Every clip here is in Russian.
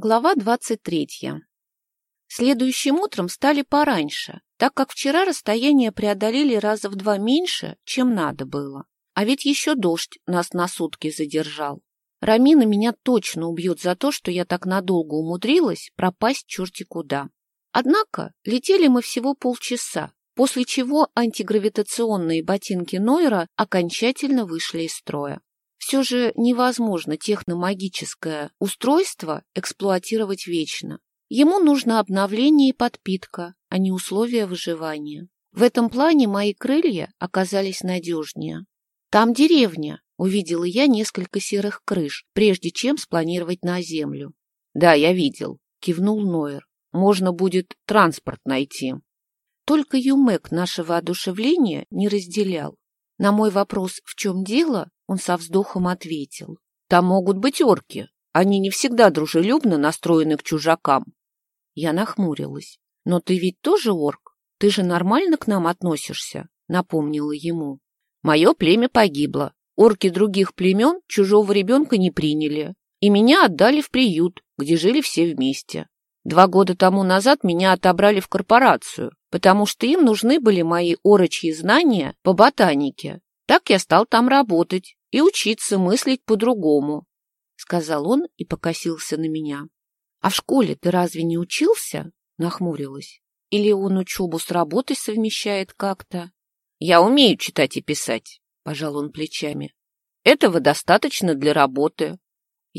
Глава 23. Следующим утром встали пораньше, так как вчера расстояние преодолели раза в два меньше, чем надо было. А ведь еще дождь нас на сутки задержал. Рамина меня точно убьет за то, что я так надолго умудрилась пропасть черти куда. Однако летели мы всего полчаса, после чего антигравитационные ботинки Нойера окончательно вышли из строя. Все же невозможно техномагическое устройство эксплуатировать вечно. Ему нужно обновление и подпитка, а не условия выживания. В этом плане мои крылья оказались надежнее. «Там деревня», — увидела я несколько серых крыш, прежде чем спланировать на землю. «Да, я видел», — кивнул Нойер. «Можно будет транспорт найти». Только Юмек наше воодушевление не разделял. На мой вопрос «в чем дело?» Он со вздохом ответил. Там могут быть орки. Они не всегда дружелюбно настроены к чужакам. Я нахмурилась. Но ты ведь тоже орк? Ты же нормально к нам относишься? Напомнила ему. Мое племя погибло. Орки других племен чужого ребенка не приняли. И меня отдали в приют, где жили все вместе. Два года тому назад меня отобрали в корпорацию, потому что им нужны были мои орочьи знания по ботанике. Так я стал там работать, и учиться мыслить по-другому, — сказал он и покосился на меня. — А в школе ты разве не учился? — нахмурилась. — Или он учебу с работой совмещает как-то? — Я умею читать и писать, — пожал он плечами. — Этого достаточно для работы.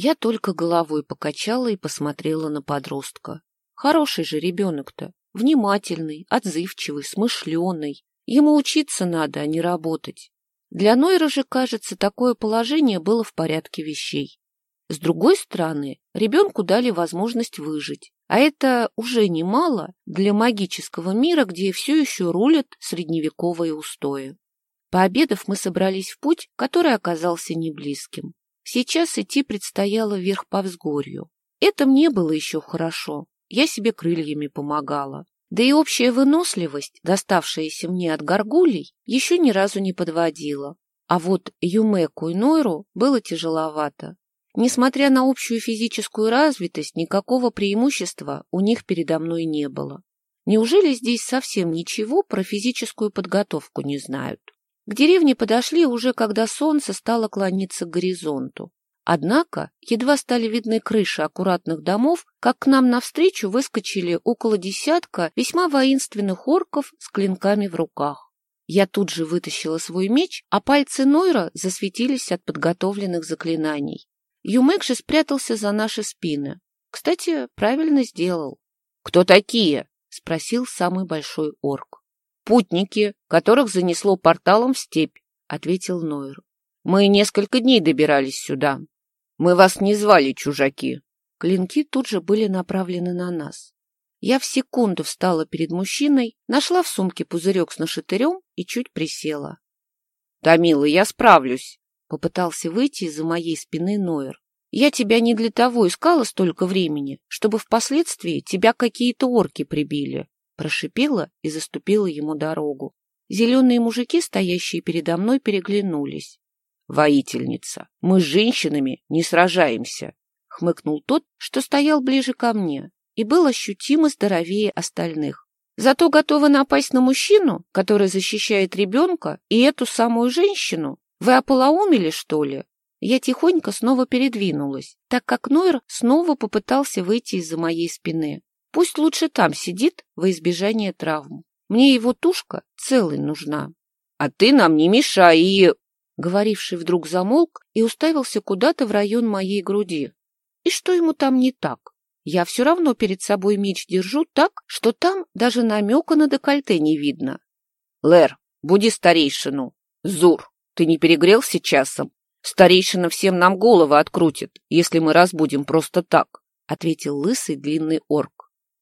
Я только головой покачала и посмотрела на подростка. Хороший же ребенок-то, внимательный, отзывчивый, смышленый. Ему учиться надо, а не работать. Для Нойра же, кажется, такое положение было в порядке вещей. С другой стороны, ребенку дали возможность выжить, а это уже немало для магического мира, где все еще рулят средневековые устои. Пообедав, мы собрались в путь, который оказался неблизким. Сейчас идти предстояло вверх по взгорью. Это мне было еще хорошо, я себе крыльями помогала. Да и общая выносливость, доставшаяся мне от горгулей, еще ни разу не подводила. А вот Юмеку и Нойру было тяжеловато. Несмотря на общую физическую развитость, никакого преимущества у них передо мной не было. Неужели здесь совсем ничего про физическую подготовку не знают? К деревне подошли уже, когда солнце стало клониться к горизонту. Однако едва стали видны крыши аккуратных домов, как к нам навстречу выскочили около десятка весьма воинственных орков с клинками в руках. Я тут же вытащила свой меч, а пальцы Нойра засветились от подготовленных заклинаний. Юмек же спрятался за наши спины. Кстати, правильно сделал. — Кто такие? — спросил самый большой орк. — Путники, которых занесло порталом в степь, — ответил Нойр. — Мы несколько дней добирались сюда. Мы вас не звали, чужаки. Клинки тут же были направлены на нас. Я в секунду встала перед мужчиной, нашла в сумке пузырек с нашатырем и чуть присела. — Томила, я справлюсь, — попытался выйти из-за моей спины Ноер. — Я тебя не для того искала столько времени, чтобы впоследствии тебя какие-то орки прибили, — прошипела и заступила ему дорогу. Зеленые мужики, стоящие передо мной, переглянулись воительница. Мы с женщинами не сражаемся, — хмыкнул тот, что стоял ближе ко мне и был ощутимо здоровее остальных. Зато готова напасть на мужчину, который защищает ребенка, и эту самую женщину? Вы ополоумели, что ли? Я тихонько снова передвинулась, так как Нойр снова попытался выйти из-за моей спины. Пусть лучше там сидит во избежание травм. Мне его тушка целой нужна. — А ты нам не мешай и... Говоривший вдруг замолк и уставился куда-то в район моей груди. И что ему там не так? Я все равно перед собой меч держу так, что там даже намека на декольте не видно. Лэр, буди старейшину. Зур, ты не перегрелся часом? Старейшина всем нам головы открутит, если мы разбудим просто так, — ответил лысый длинный орк.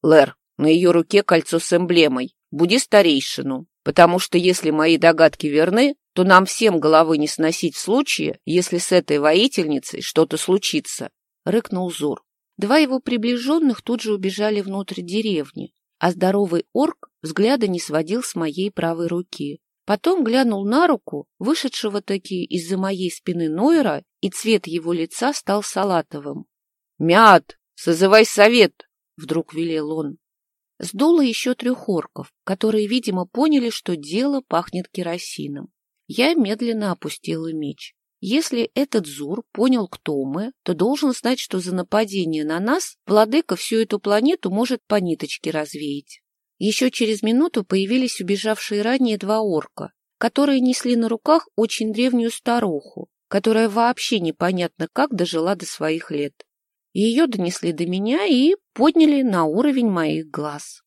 Лэр, на ее руке кольцо с эмблемой. Буди старейшину, потому что если мои догадки верны, то нам всем головы не сносить в случае, если с этой воительницей что-то случится, — рыкнул Зур. Два его приближенных тут же убежали внутрь деревни, а здоровый орк взгляда не сводил с моей правой руки. Потом глянул на руку, вышедшего таки из-за моей спины Нойра, и цвет его лица стал салатовым. — Мят! созывай совет!» — вдруг велел он. Сдуло еще трех орков, которые, видимо, поняли, что дело пахнет керосином. Я медленно опустила меч. Если этот Зур понял, кто мы, то должен знать, что за нападение на нас владыка всю эту планету может по ниточке развеять. Еще через минуту появились убежавшие ранее два орка, которые несли на руках очень древнюю старуху, которая вообще непонятно как дожила до своих лет. Ее донесли до меня и подняли на уровень моих глаз.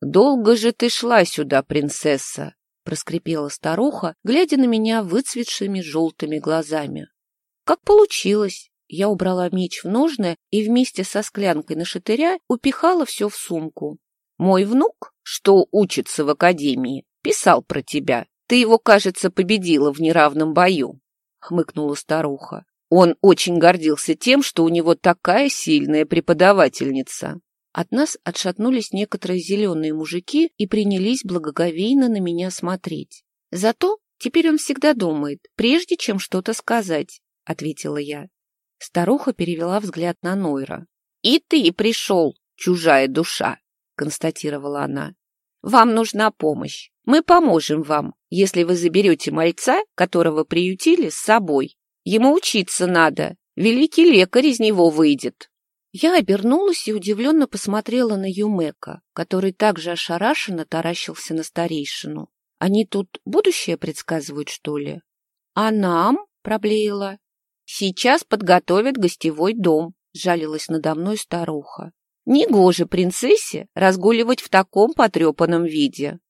«Долго же ты шла сюда, принцесса!» — проскрипела старуха, глядя на меня выцветшими желтыми глазами. «Как получилось!» Я убрала меч в ножны и вместе со склянкой на шатыря упихала все в сумку. «Мой внук, что учится в академии, писал про тебя. Ты его, кажется, победила в неравном бою», — хмыкнула старуха. Он очень гордился тем, что у него такая сильная преподавательница. От нас отшатнулись некоторые зеленые мужики и принялись благоговейно на меня смотреть. Зато теперь он всегда думает, прежде чем что-то сказать, — ответила я. Старуха перевела взгляд на Нойра. — И ты пришел, чужая душа, — констатировала она. — Вам нужна помощь. Мы поможем вам, если вы заберете мальца, которого приютили, с собой. Ему учиться надо. Великий лекарь из него выйдет. Я обернулась и удивленно посмотрела на Юмека, который также ошарашенно таращился на старейшину. Они тут будущее предсказывают, что ли? А нам? — проблеяла. Сейчас подготовят гостевой дом, — жалилась надо мной старуха. Негоже принцессе разгуливать в таком потрепанном виде.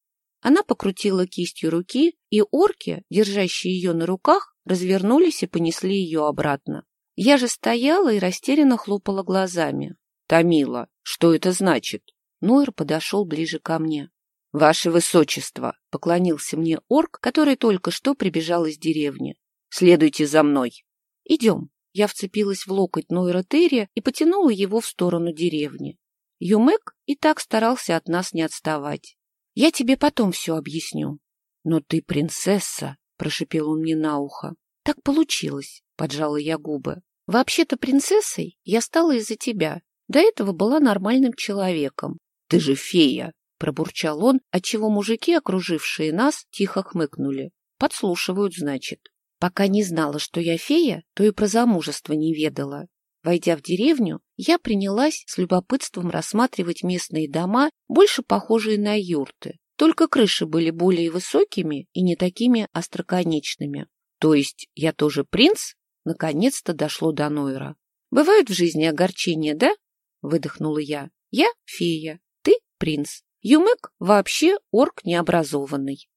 Она покрутила кистью руки, и орки, держащие ее на руках, развернулись и понесли ее обратно. Я же стояла и растерянно хлопала глазами. «Томила, что это значит?» Нойр подошел ближе ко мне. «Ваше Высочество!» — поклонился мне орк, который только что прибежал из деревни. «Следуйте за мной!» «Идем!» Я вцепилась в локоть Нойра Терри и потянула его в сторону деревни. Юмек и так старался от нас не отставать. «Я тебе потом все объясню». «Но ты принцесса!» — прошипел он мне на ухо. «Так получилось», — поджала я губы. «Вообще-то принцессой я стала из-за тебя. До этого была нормальным человеком». «Ты же фея!» — пробурчал он, отчего мужики, окружившие нас, тихо хмыкнули. «Подслушивают, значит». Пока не знала, что я фея, то и про замужество не ведала. Войдя в деревню, я принялась с любопытством рассматривать местные дома, больше похожие на юрты. Только крыши были более высокими и не такими остроконечными. То есть я тоже принц? Наконец-то дошло до Нойра. Бывают в жизни огорчения, да? Выдохнула я. Я фея, ты принц. Юмек вообще орк необразованный.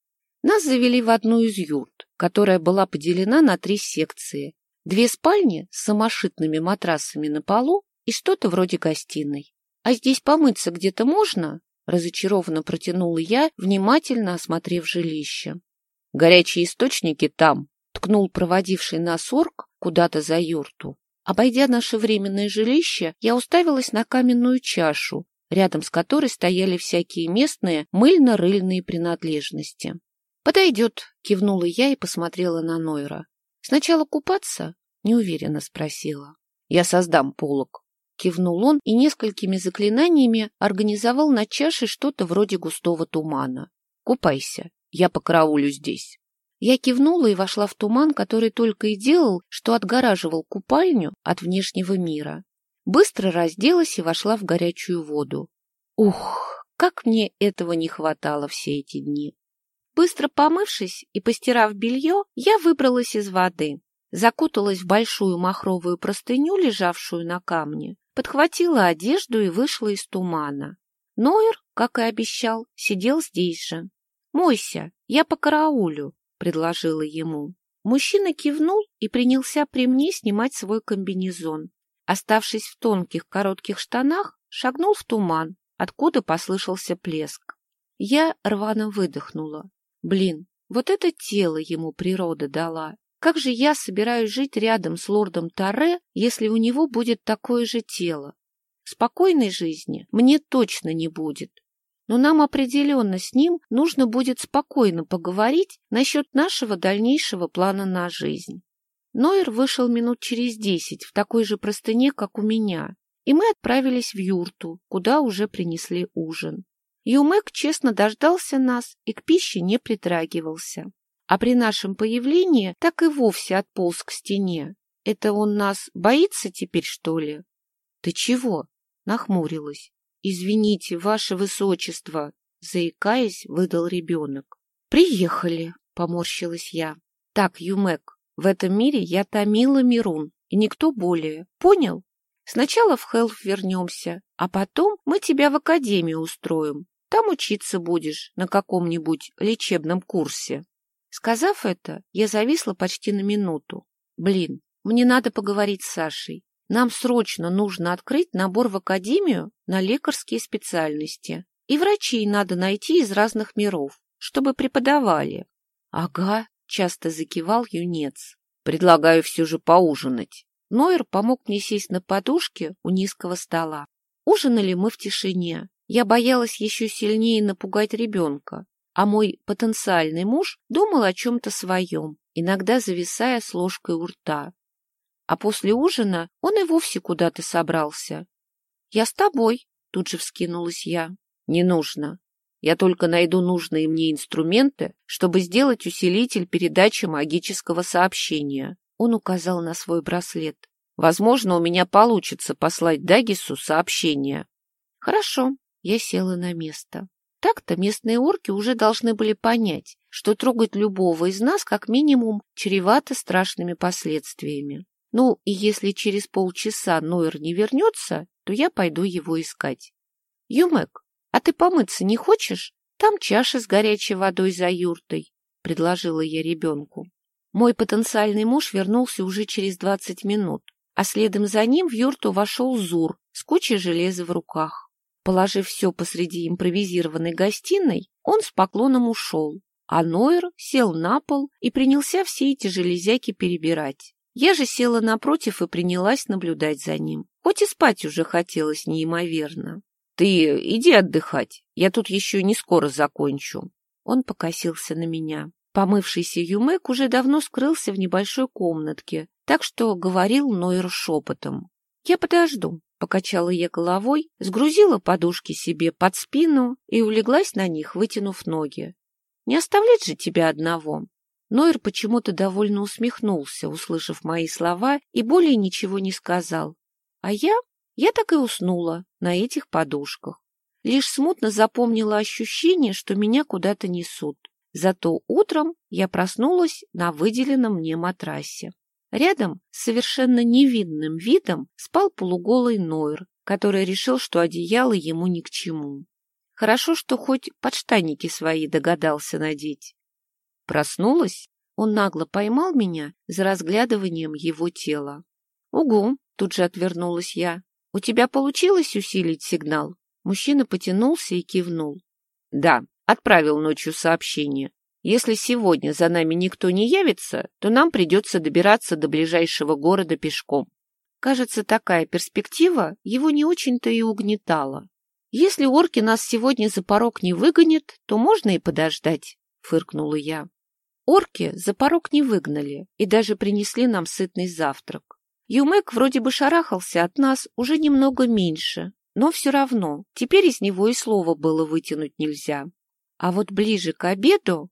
Нас завели в одну из юрт, которая была поделена на три секции. Две спальни с самошитными матрасами на полу и что-то вроде гостиной. А здесь помыться где-то можно? Разочарованно протянула я, внимательно осмотрев жилище. Горячие источники там, ткнул проводивший нас орк куда-то за юрту. Обойдя наше временное жилище, я уставилась на каменную чашу, рядом с которой стояли всякие местные мыльно-рыльные принадлежности. «Подойдет», — кивнула я и посмотрела на Нойра. «Сначала купаться?» — неуверенно спросила. «Я создам полок», Кивнул он и несколькими заклинаниями организовал на чаше что-то вроде густого тумана. «Купайся, я покараулю здесь». Я кивнула и вошла в туман, который только и делал, что отгораживал купальню от внешнего мира. Быстро разделась и вошла в горячую воду. Ух, как мне этого не хватало все эти дни! Быстро помывшись и постирав белье, я выбралась из воды, закуталась в большую махровую простыню, лежавшую на камне, подхватила одежду и вышла из тумана. Нойер, как и обещал, сидел здесь же. «Мойся, я по караулю», — предложила ему. Мужчина кивнул и принялся при мне снимать свой комбинезон. Оставшись в тонких коротких штанах, шагнул в туман, откуда послышался плеск. Я рвано выдохнула. Блин, вот это тело ему природа дала. Как же я собираюсь жить рядом с лордом Таре, если у него будет такое же тело? Спокойной жизни мне точно не будет. Но нам определенно с ним нужно будет спокойно поговорить насчет нашего дальнейшего плана на жизнь. Нойер вышел минут через десять в такой же простыне, как у меня. и мы отправились в юрту, куда уже принесли ужин. Юмек честно дождался нас и к пище не притрагивался. А при нашем появлении так и вовсе отполз к стене. Это он нас боится теперь, что ли? — Ты чего? — нахмурилась. — Извините, ваше высочество, — заикаясь, выдал ребенок. — Приехали, — поморщилась я. — Так, Юмек, в этом мире я Тамила Мирун, и никто более. Понял? Сначала в Хелф вернемся, а потом мы тебя в академию устроим. Там учиться будешь на каком-нибудь лечебном курсе. Сказав это, я зависла почти на минуту. Блин, мне надо поговорить с Сашей. Нам срочно нужно открыть набор в академию на лекарские специальности. И врачей надо найти из разных миров, чтобы преподавали. — Ага, — часто закивал юнец. — Предлагаю все же поужинать. Нойер помог мне сесть на подушке у низкого стола. Ужинали мы в тишине. Я боялась еще сильнее напугать ребенка, а мой потенциальный муж думал о чем-то своем, иногда зависая с ложкой у рта. А после ужина он и вовсе куда-то собрался. — Я с тобой, — тут же вскинулась я. — Не нужно. Я только найду нужные мне инструменты, чтобы сделать усилитель передачи магического сообщения. Он указал на свой браслет. Возможно, у меня получится послать Дагису сообщение. Хорошо, я села на место. Так-то местные орки уже должны были понять, что трогать любого из нас как минимум чревато страшными последствиями. Ну, и если через полчаса Нойер не вернется, то я пойду его искать. Юмек, а ты помыться не хочешь? Там чаша с горячей водой за юртой, — предложила я ребенку. Мой потенциальный муж вернулся уже через двадцать минут, а следом за ним в юрту вошел Зур с кучей железа в руках. Положив все посреди импровизированной гостиной, он с поклоном ушел, а Нойер сел на пол и принялся все эти железяки перебирать. Я же села напротив и принялась наблюдать за ним, хоть и спать уже хотелось неимоверно. — Ты иди отдыхать, я тут еще не скоро закончу. Он покосился на меня. Помывшийся Юмек уже давно скрылся в небольшой комнатке, так что говорил Нойер шепотом. «Я подожду», — покачала я головой, сгрузила подушки себе под спину и улеглась на них, вытянув ноги. «Не оставлять же тебя одного». Нойер почему-то довольно усмехнулся, услышав мои слова, и более ничего не сказал. А я? Я так и уснула на этих подушках. Лишь смутно запомнила ощущение, что меня куда-то несут. Зато утром я проснулась на выделенном мне матрасе. Рядом с совершенно невинным видом спал полуголый Нойр, который решил, что одеяло ему ни к чему. Хорошо, что хоть подштанники свои догадался надеть. Проснулась, он нагло поймал меня за разглядыванием его тела. — Угу, — тут же отвернулась я. — У тебя получилось усилить сигнал? Мужчина потянулся и кивнул. — Да, отправил ночью сообщение. Если сегодня за нами никто не явится, то нам придется добираться до ближайшего города пешком. Кажется, такая перспектива его не очень-то и угнетала. Если орки нас сегодня за порог не выгонят, то можно и подождать, — фыркнула я. Орки за порог не выгнали и даже принесли нам сытный завтрак. Юмек вроде бы шарахался от нас уже немного меньше, но все равно теперь из него и слова было вытянуть нельзя. А вот ближе к обеду...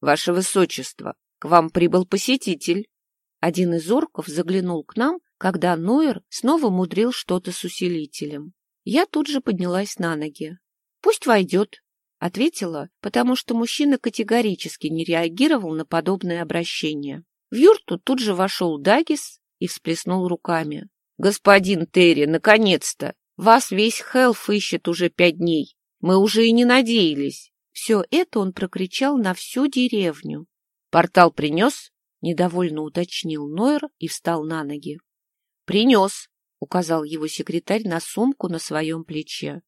Ваше Высочество, к вам прибыл посетитель. Один из орков заглянул к нам, когда Нойер снова мудрил что-то с усилителем. Я тут же поднялась на ноги. «Пусть войдет», — ответила, потому что мужчина категорически не реагировал на подобное обращение. В юрту тут же вошел Дагис и всплеснул руками. «Господин Терри, наконец-то! Вас весь Хелф ищет уже пять дней. Мы уже и не надеялись. Все это он прокричал на всю деревню. «Портал принес?» — недовольно уточнил Нойер и встал на ноги. «Принес», — указал его секретарь на сумку на своем плече.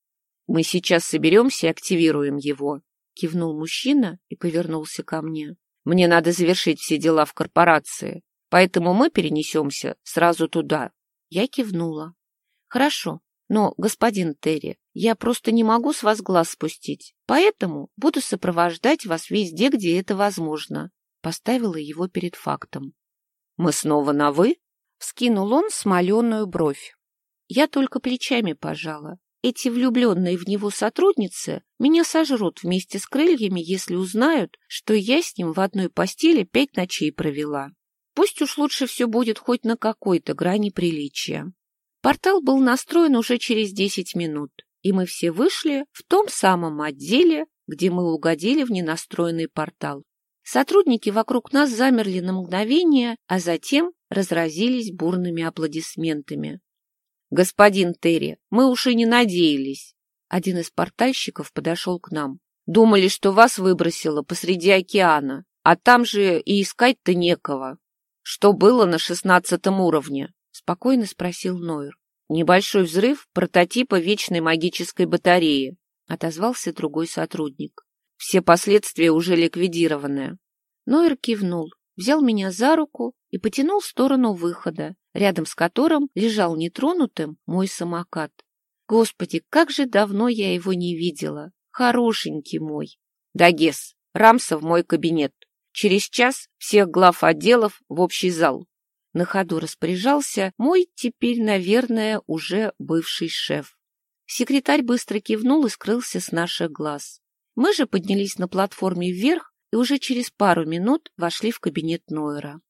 «Мы сейчас соберемся и активируем его», — кивнул мужчина и повернулся ко мне. «Мне надо завершить все дела в корпорации, поэтому мы перенесемся сразу туда». Я кивнула. «Хорошо, но, господин Терри, я просто не могу с вас глаз спустить, поэтому буду сопровождать вас везде, где это возможно. Поставила его перед фактом. — Мы снова на «вы»? — вскинул он смоленую бровь. Я только плечами пожала. Эти влюбленные в него сотрудницы меня сожрут вместе с крыльями, если узнают, что я с ним в одной постели пять ночей провела. Пусть уж лучше все будет хоть на какой-то грани приличия. Портал был настроен уже через десять минут, и мы все вышли в том самом отделе, где мы угодили в ненастроенный портал. Сотрудники вокруг нас замерли на мгновение, а затем разразились бурными аплодисментами. «Господин Терри, мы уж и не надеялись!» Один из портальщиков подошел к нам. «Думали, что вас выбросило посреди океана, а там же и искать-то некого. Что было на шестнадцатом уровне?» — спокойно спросил Нойер. «Небольшой взрыв прототипа вечной магической батареи», — отозвался другой сотрудник. «Все последствия уже ликвидированы». Нойер кивнул, взял меня за руку и потянул в сторону выхода, рядом с которым лежал нетронутым мой самокат. Господи, как же давно я его не видела! Хорошенький мой! Дагес, Рамса в мой кабинет. Через час всех глав отделов в общий зал. На ходу распоряжался мой теперь, наверное, уже бывший шеф. Секретарь быстро кивнул и скрылся с наших глаз. Мы же поднялись на платформе вверх и уже через пару минут вошли в кабинет Нойера.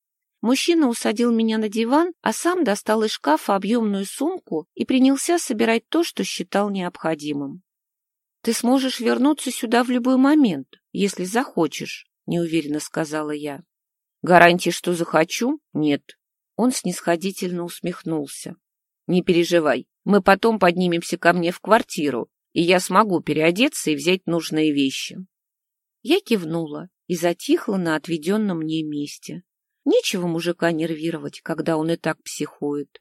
Мужчина усадил меня на диван, а сам достал из шкафа объемную сумку и принялся собирать то, что считал необходимым. — Ты сможешь вернуться сюда в любой момент, если захочешь, — неуверенно сказала я. — Гарантии, что захочу? Нет. Он снисходительно усмехнулся. — Не переживай, мы потом поднимемся ко мне в квартиру, и я смогу переодеться и взять нужные вещи. Я кивнула и затихла на отведенном мне месте. Нечего мужика нервировать, когда он и так психует.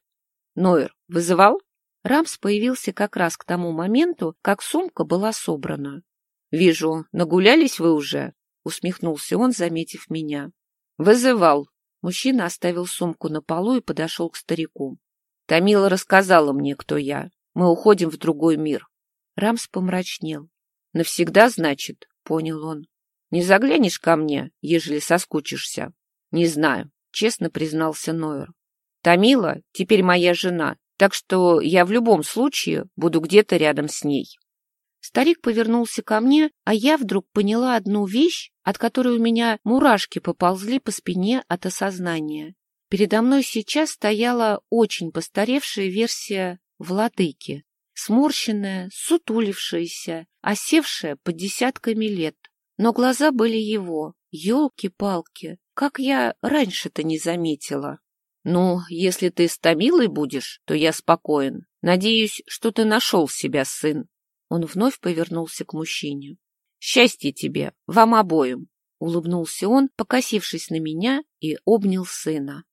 Нойер вызывал? Рамс появился как раз к тому моменту, как сумка была собрана. — Вижу, нагулялись вы уже, — усмехнулся он, заметив меня. — Вызывал. Мужчина оставил сумку на полу и подошел к старику. Тамила рассказала мне, кто я. Мы уходим в другой мир. Рамс помрачнел. — Навсегда, значит, — понял он. — Не заглянешь ко мне, ежели соскучишься? Не знаю, честно признался Нойер. Тамила теперь моя жена, так что я в любом случае буду где-то рядом с ней. Старик повернулся ко мне, а я вдруг поняла одну вещь, от которой у меня мурашки поползли по спине от осознания. Передо мной сейчас стояла очень постаревшая версия владыки, сморщенная, сутулившаяся, осевшая под десятками лет. Но глаза были его, елки-палки, как я раньше-то не заметила? Ну, если ты с Томилой будешь, то я спокоен. Надеюсь, что ты нашел себя, сын. Он вновь повернулся к мужчине. Счастье тебе, вам обоим. Улыбнулся он, покосившись на меня, и обнял сына.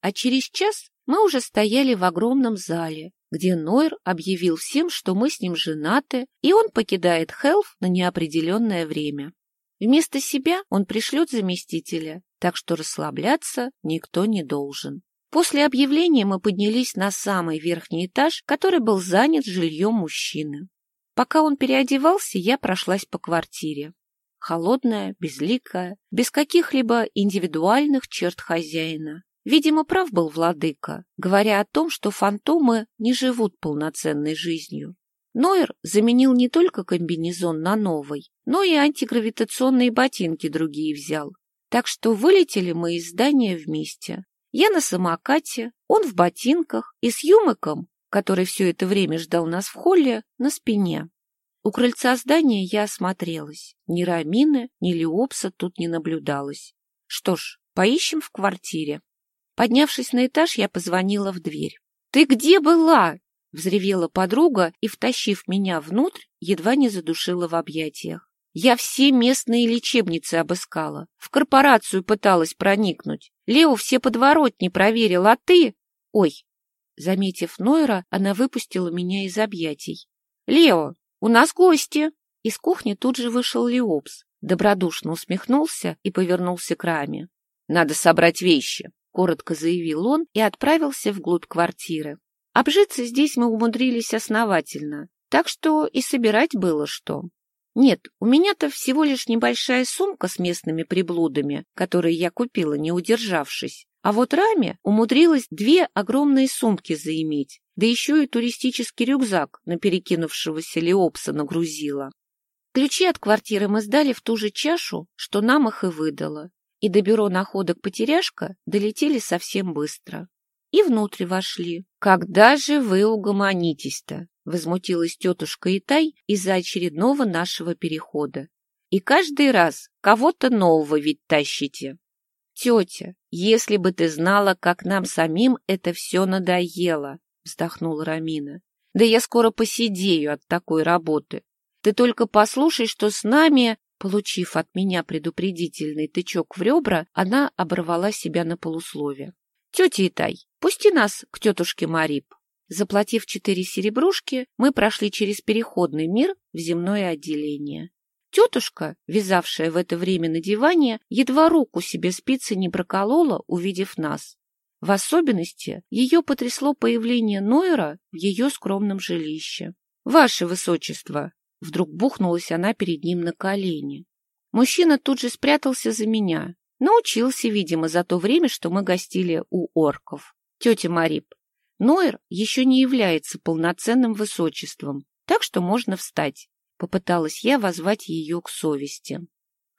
А через час мы уже стояли в огромном зале, где Нойр объявил всем, что мы с ним женаты, и он покидает Хелф на неопределенное время. Вместо себя он пришлет заместителя, так что расслабляться никто не должен. После объявления мы поднялись на самый верхний этаж, который был занят жильем мужчины. Пока он переодевался, я прошлась по квартире. Холодная, безликая, без каких-либо индивидуальных черт хозяина. Видимо, прав был владыка, говоря о том, что фантомы не живут полноценной жизнью. Нойер заменил не только комбинезон на новый, но и антигравитационные ботинки другие взял. Так что вылетели мы из здания вместе. Я на самокате, он в ботинках и с Юмыком, который все это время ждал нас в холле, на спине. У крыльца здания я осмотрелась. Ни Рамины, ни Леопса тут не наблюдалось. Что ж, поищем в квартире. Поднявшись на этаж, я позвонила в дверь. «Ты где была?» — взревела подруга и, втащив меня внутрь, едва не задушила в объятиях. Я все местные лечебницы обыскала, в корпорацию пыталась проникнуть. Лео все подворотни проверил, а ты... Ой! Заметив Нойра, она выпустила меня из объятий. «Лео, у нас гости!» Из кухни тут же вышел Леопс, добродушно усмехнулся и повернулся к раме. «Надо собрать вещи», — коротко заявил он и отправился вглубь квартиры. Обжиться здесь мы умудрились основательно, так что и собирать было что. Нет, у меня-то всего лишь небольшая сумка с местными приблудами, которые я купила, не удержавшись. А вот Раме умудрилась две огромные сумки заиметь, Да еще и туристический рюкзак на перекинувшегося Леопса нагрузила. Ключи от квартиры мы сдали в ту же чашу, что нам их и выдало, и до бюро находок «Потеряшка» долетели совсем быстро. И внутрь вошли. «Когда же вы угомонитесь-то?» — возмутилась тетушка Итай из-за очередного нашего перехода. «И каждый раз кого-то нового ведь тащите». «Тетя, если бы ты знала, как нам самим это все надоело!» — вздохнула Рамина. «Да я скоро посидею от такой работы. Ты только послушай, что с нами...» Получив от меня предупредительный тычок в ребра, она оборвала себя на полуслове. «Тетя Итай, пусти нас к тетушке Марип». Заплатив четыре серебрушки, мы прошли через переходный мир в земное отделение. Тетушка, вязавшая в это время на диване, едва руку себе спицы не проколола, увидев нас. В особенности ее потрясло появление Нойера в ее скромном жилище. «Ваше высочество!» Вдруг бухнулась она перед ним на колени. Мужчина тут же спрятался за меня. Научился, видимо, за то время, что мы гостили у орков. Тетя Марип, Нойер еще не является полноценным высочеством, так что можно встать. Попыталась я возвать ее к совести.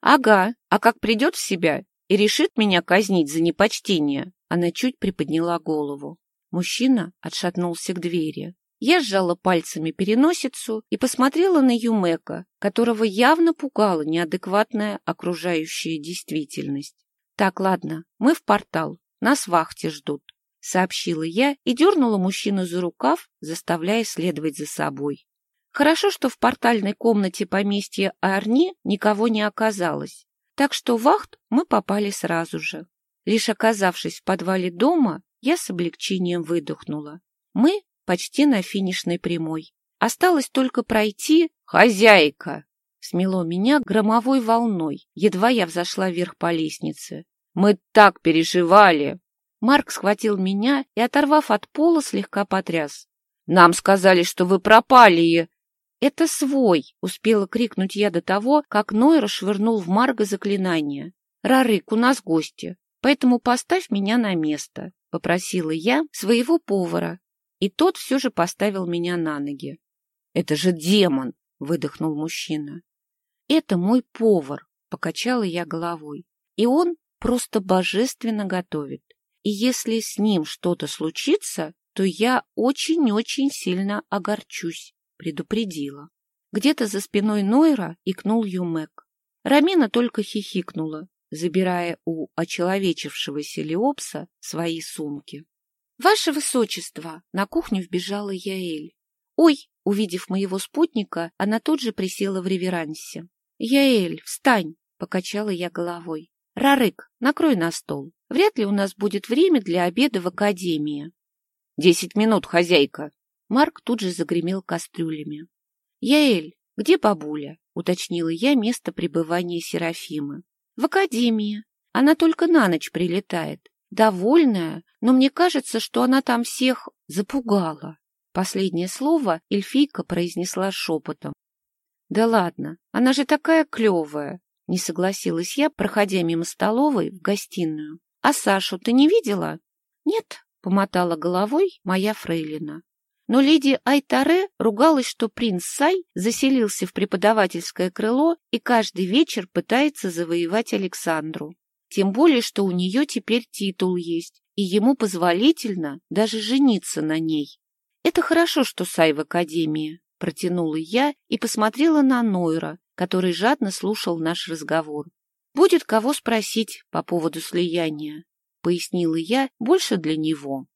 Ага, а как придет в себя и решит меня казнить за непочтение, она чуть приподняла голову. Мужчина отшатнулся к двери. Я сжала пальцами переносицу и посмотрела на Юмека, которого явно пугала неадекватная окружающая действительность. «Так, ладно, мы в портал, нас вахте ждут», — сообщила я и дернула мужчину за рукав, заставляя следовать за собой. Хорошо, что в портальной комнате поместья Арни никого не оказалось, так что вахт мы попали сразу же. Лишь оказавшись в подвале дома, я с облегчением выдохнула. Мы почти на финишной прямой. Осталось только пройти «Хозяйка!» Смело меня громовой волной, едва я взошла вверх по лестнице. «Мы так переживали!» Марк схватил меня и, оторвав от пола, слегка потряс. «Нам сказали, что вы пропали!» «Это свой!» — успела крикнуть я до того, как Ной расшвырнул в Марга заклинание. «Рарык, у нас гости, поэтому поставь меня на место», — попросила я своего повара, и тот все же поставил меня на ноги. «Это же демон!» — выдохнул мужчина. «Это мой повар», — покачала я головой. «И он просто божественно готовит. И если с ним что-то случится, то я очень-очень сильно огорчусь», — предупредила. Где-то за спиной Нойра икнул Юмек. Рамина только хихикнула, забирая у очеловечившегося Леопса свои сумки. «Ваше высочество!» — на кухню вбежала Яэль. «Ой!» — увидев моего спутника, она тут же присела в реверансе. «Яэль, встань!» — покачала я головой. «Рарык, накрой на стол. Вряд ли у нас будет время для обеда в академии». «Десять минут, хозяйка!» Марк тут же загремел кастрюлями. «Яэль, где бабуля?» — уточнила я место пребывания Серафимы. «В академии. Она только на ночь прилетает довольная, но мне кажется, что она там всех запугала. Последнее слово эльфийка произнесла шепотом. «Да ладно, она же такая клевая!» — не согласилась я, проходя мимо столовой в гостиную. «А Сашу ты не видела?» «Нет», — помотала головой моя фрейлина. Но леди Айтаре ругалась, что принц Сай заселился в преподавательское крыло и каждый вечер пытается завоевать Александру. Тем более, что у нее теперь титул есть, и ему позволительно даже жениться на ней. Это хорошо, что Сай в академии, протянула я и посмотрела на Нойра, который жадно слушал наш разговор. Будет кого спросить по поводу слияния, пояснила я больше для него.